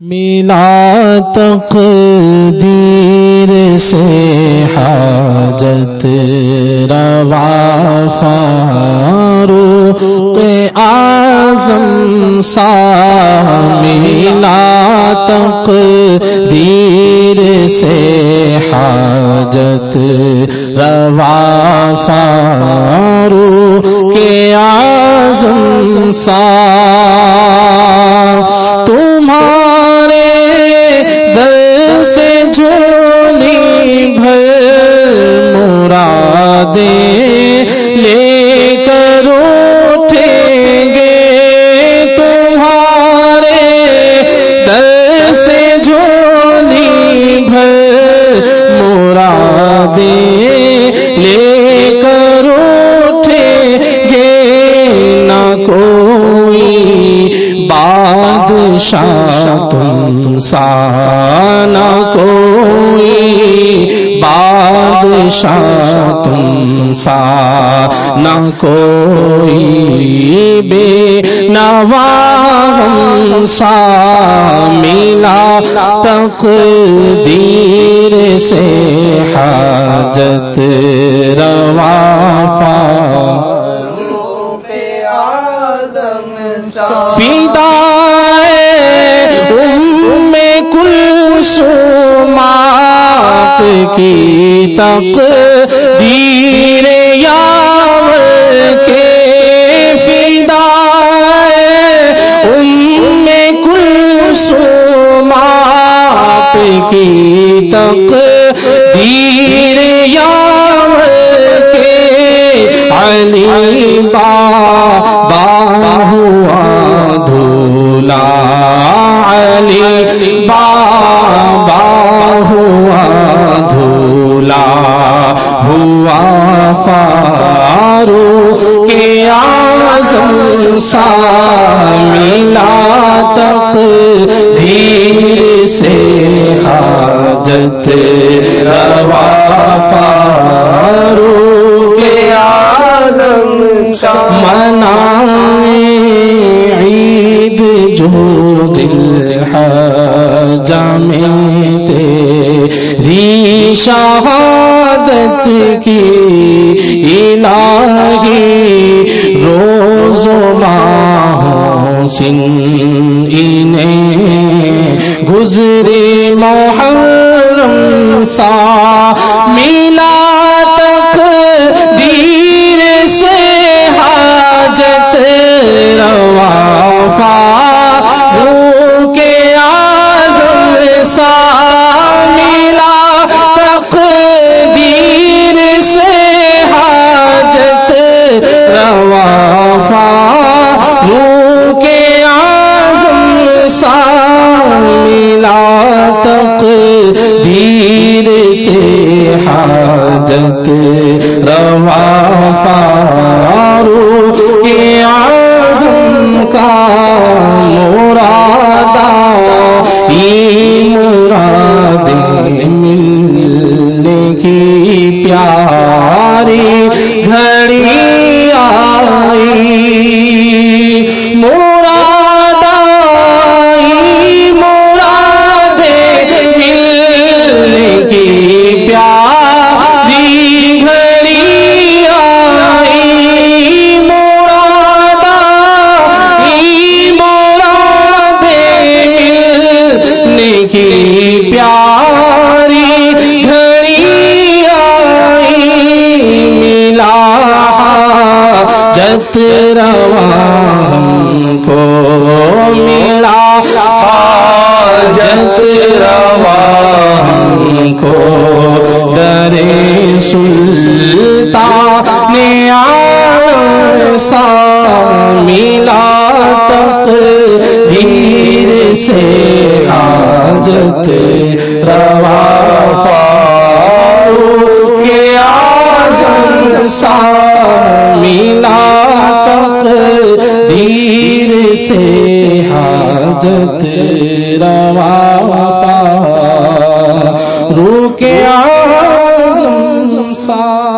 ملا تقدیر سے حاجت روا فاروق اعظم سا ملا تقدیر سے حاجت روا فاروق اعظم سا بادشاہ تم سا کوئی بادشاہ تم سا نہ کوئی بے نوا ہم سا ملا تقدیر سے حاجت روا فا کل سومات کی تک دیر یاور کے فدا ام کل سومات کی تک دیر یاور کے علی بابا علی، بابا ہوا دھولا، ہوا فارو کے آزم سا ملا تک دیر سے حاجت روا فارو کے آزم منائے شہادت کی الہی روز و ماہ سن انہیں گزرے محرم سا ملا سا ملا تک دیر سے حاجت روا ہم کو ملا۔ جت روا ہم کو درے سلطان سا ملا تک دیر سے حاجت روا فارو کے آزم سا سے حاجت روا فارو کے آزم سا